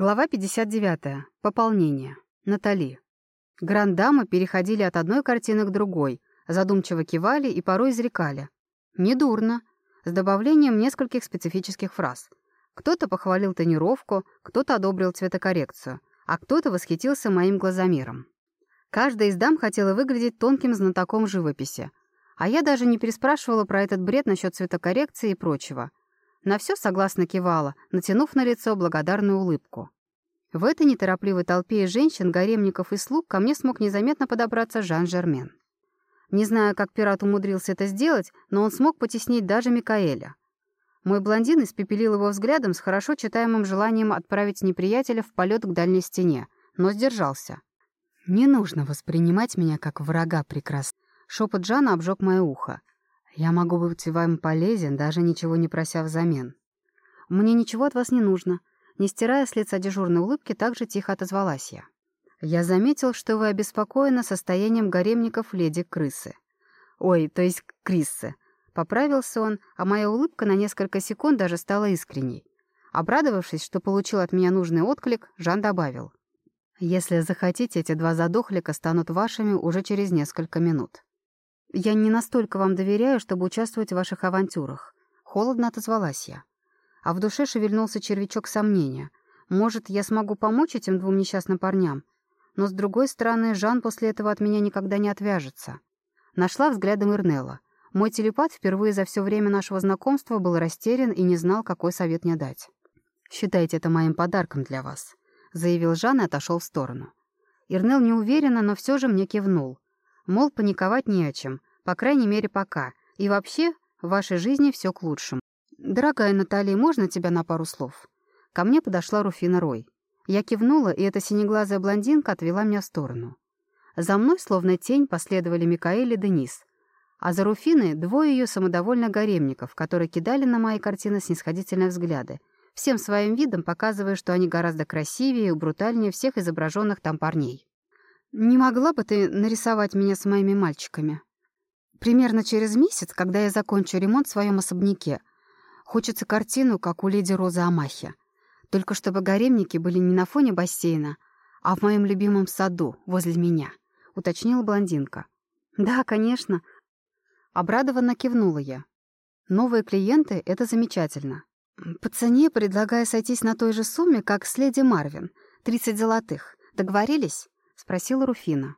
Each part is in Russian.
Глава 59. Пополнение. Натали. Грандамы переходили от одной картины к другой, задумчиво кивали и порой изрекали. Недурно, с добавлением нескольких специфических фраз. Кто-то похвалил тонировку, кто-то одобрил цветокоррекцию, а кто-то восхитился моим глазомером. Каждая из дам хотела выглядеть тонким знатоком живописи, а я даже не переспрашивала про этот бред насчет цветокоррекции и прочего. На все согласно кивала, натянув на лицо благодарную улыбку. В этой неторопливой толпе женщин, гаремников и слуг ко мне смог незаметно подобраться Жан-Жермен. Не знаю, как пират умудрился это сделать, но он смог потеснить даже Микаэля. Мой блондин испепелил его взглядом с хорошо читаемым желанием отправить неприятеля в полет к дальней стене, но сдержался. «Не нужно воспринимать меня как врага прекрасно». Шепот Жана обжег мое ухо. «Я могу быть вам полезен, даже ничего не прося взамен». «Мне ничего от вас не нужно». Не стирая с лица дежурной улыбки, также тихо отозвалась я. «Я заметил, что вы обеспокоены состоянием гаремников леди Крысы». «Ой, то есть Криссы». Поправился он, а моя улыбка на несколько секунд даже стала искренней. Обрадовавшись, что получил от меня нужный отклик, Жан добавил. «Если захотите, эти два задохлика станут вашими уже через несколько минут». «Я не настолько вам доверяю, чтобы участвовать в ваших авантюрах», — холодно отозвалась я. А в душе шевельнулся червячок сомнения. «Может, я смогу помочь этим двум несчастным парням?» Но, с другой стороны, Жан после этого от меня никогда не отвяжется. Нашла взглядом Ирнелла. Мой телепат впервые за все время нашего знакомства был растерян и не знал, какой совет мне дать. «Считайте это моим подарком для вас», — заявил Жан и отошел в сторону. Ирнел неуверенно, но все же мне кивнул. Мол, паниковать не о чем, по крайней мере, пока. И вообще, в вашей жизни все к лучшему. «Дорогая Наталья, можно тебя на пару слов?» Ко мне подошла Руфина Рой. Я кивнула, и эта синеглазая блондинка отвела меня в сторону. За мной, словно тень, последовали Микаэль и Денис. А за Руфиной двое ее самодовольных гаремников, которые кидали на мои картины снисходительные взгляды, всем своим видом показывая, что они гораздо красивее и брутальнее всех изображенных там парней. «Не могла бы ты нарисовать меня с моими мальчиками?» «Примерно через месяц, когда я закончу ремонт в своем особняке. Хочется картину, как у леди Розы Амахи. Только чтобы гаремники были не на фоне бассейна, а в моем любимом саду, возле меня», — уточнила блондинка. «Да, конечно». Обрадованно кивнула я. «Новые клиенты — это замечательно. По цене предлагаю сойтись на той же сумме, как с леди Марвин. 30 золотых. Договорились?» — спросила Руфина.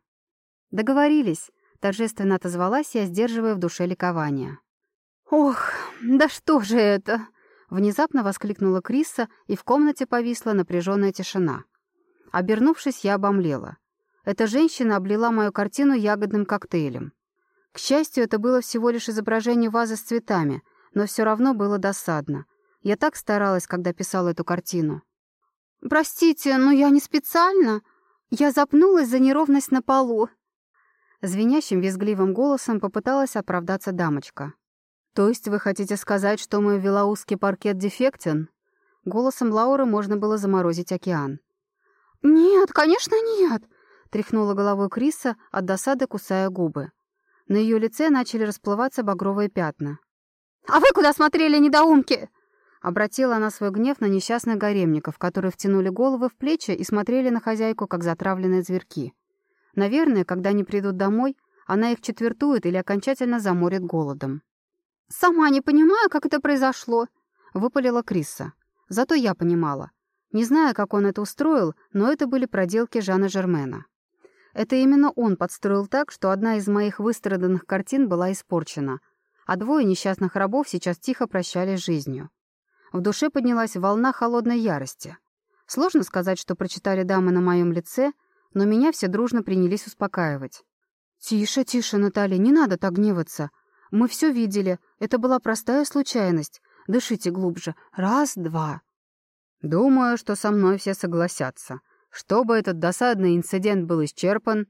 «Договорились», — торжественно отозвалась я, сдерживая в душе ликование. «Ох, да что же это?» — внезапно воскликнула Криса, и в комнате повисла напряженная тишина. Обернувшись, я обомлела. Эта женщина облила мою картину ягодным коктейлем. К счастью, это было всего лишь изображение вазы с цветами, но все равно было досадно. Я так старалась, когда писала эту картину. «Простите, но я не специально», я запнулась за неровность на полу. Звенящим визгливым голосом попыталась оправдаться дамочка. «То есть вы хотите сказать, что мой велаузский паркет дефектен?» Голосом Лауры можно было заморозить океан. «Нет, конечно, нет!» — тряхнула головой Криса, от досады кусая губы. На ее лице начали расплываться багровые пятна. «А вы куда смотрели, недоумки?» Обратила она свой гнев на несчастных гаремников, которые втянули головы в плечи и смотрели на хозяйку, как затравленные зверьки. Наверное, когда они придут домой, она их четвертует или окончательно заморит голодом. «Сама не понимаю, как это произошло», — выпалила Криса. Зато я понимала. Не знаю, как он это устроил, но это были проделки Жана Жермена. Это именно он подстроил так, что одна из моих выстраданных картин была испорчена, а двое несчастных рабов сейчас тихо прощались жизнью. В душе поднялась волна холодной ярости. Сложно сказать, что прочитали дамы на моем лице, но меня все дружно принялись успокаивать. «Тише, тише, Наталья, не надо так гневаться. Мы все видели. Это была простая случайность. Дышите глубже. Раз, два». «Думаю, что со мной все согласятся. Чтобы этот досадный инцидент был исчерпан,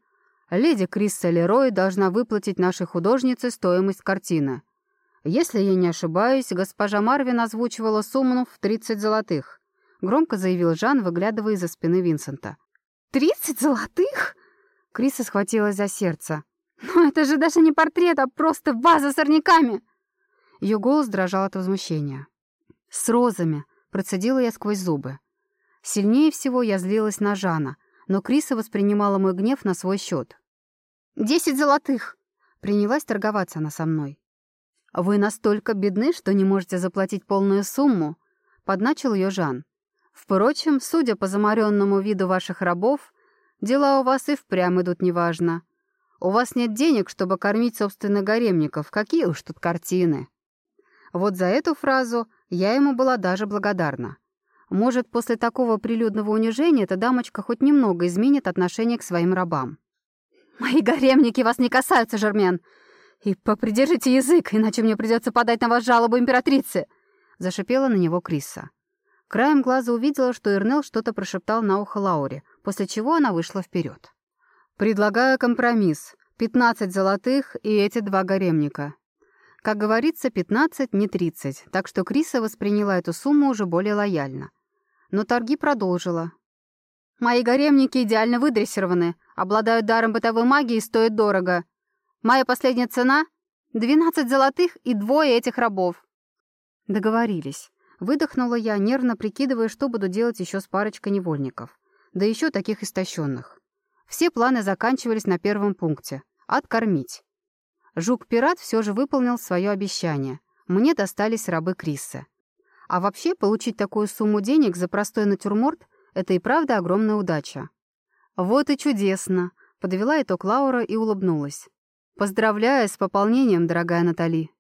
леди Крисса Лерой должна выплатить нашей художнице стоимость картины. «Если я не ошибаюсь, госпожа Марвин озвучивала сумму в 30 золотых», — громко заявил Жан, выглядывая из-за спины Винсента. «Тридцать золотых?» Криса схватилась за сердце. «Ну это же даже не портрет, а просто ваза с сорняками!» Ее голос дрожал от возмущения. «С розами!» — процедила я сквозь зубы. Сильнее всего я злилась на Жана, но Криса воспринимала мой гнев на свой счет. «Десять золотых!» Принялась торговаться она со мной. «Вы настолько бедны, что не можете заплатить полную сумму?» Подначил ее Жан. «Впрочем, судя по заморенному виду ваших рабов, дела у вас и впрямь идут неважно. У вас нет денег, чтобы кормить собственных гаремников. Какие уж тут картины!» Вот за эту фразу я ему была даже благодарна. Может, после такого прилюдного унижения эта дамочка хоть немного изменит отношение к своим рабам. «Мои гаремники вас не касаются, Жермен! И попридержите язык, иначе мне придется подать на вас жалобу императрице!» Зашипела на него Криса. Краем глаза увидела, что Эрнел что-то прошептал на ухо Лауре, после чего она вышла вперед. «Предлагаю компромисс. Пятнадцать золотых и эти два гаремника. Как говорится, пятнадцать, не тридцать, так что Криса восприняла эту сумму уже более лояльно но торги продолжила. «Мои гаремники идеально выдрессированы, обладают даром бытовой магии и стоят дорого. Моя последняя цена — двенадцать золотых и двое этих рабов». Договорились. Выдохнула я, нервно прикидывая, что буду делать еще с парочкой невольников. Да еще таких истощенных. Все планы заканчивались на первом пункте — откормить. Жук-пират все же выполнил свое обещание. Мне достались рабы Крисса. А вообще, получить такую сумму денег за простой натюрморт — это и правда огромная удача. «Вот и чудесно!» — подвела итог Лаура и улыбнулась. «Поздравляю с пополнением, дорогая Натали!»